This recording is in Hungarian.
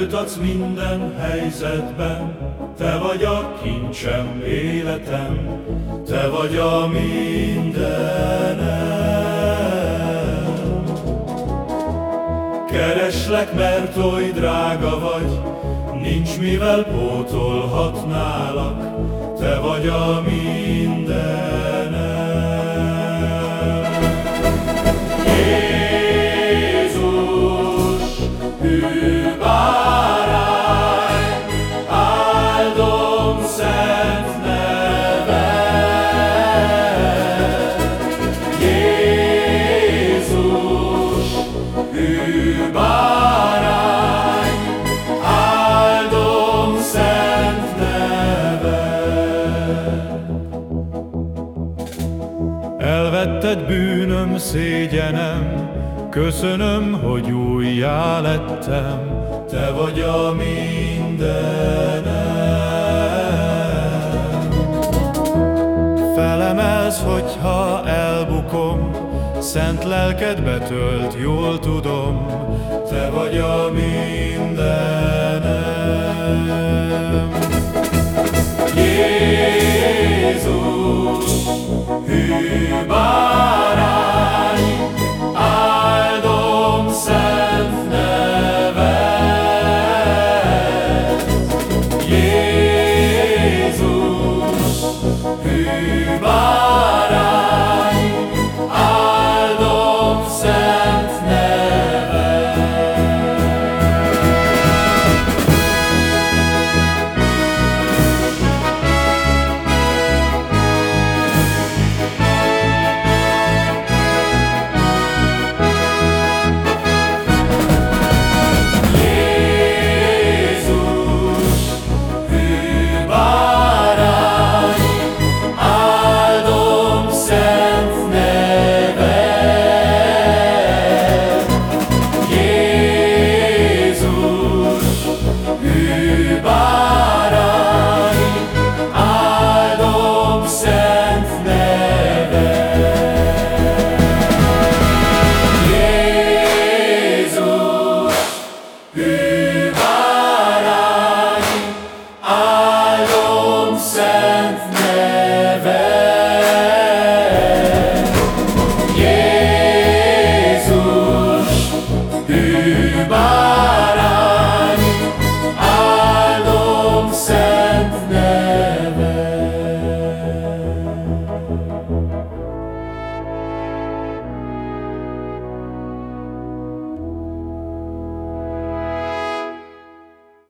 Megragadsz minden helyzetben, Te vagy a kincsem életem, Te vagy a mindenem. Kereslek, mert oly drága vagy, Nincs mivel pótolhatnálak, Te vagy a mindenem. Elvetted bűnöm, szégyenem, Köszönöm, hogy újjá lettem, Te vagy a mindenem. Felemelsz, hogyha elbukom, Szent lelked betölt, jól tudom, Te vagy a mindenem.